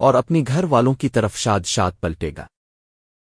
اور اپنی گھر والوں کی طرف شاد شاد پلٹے گا۔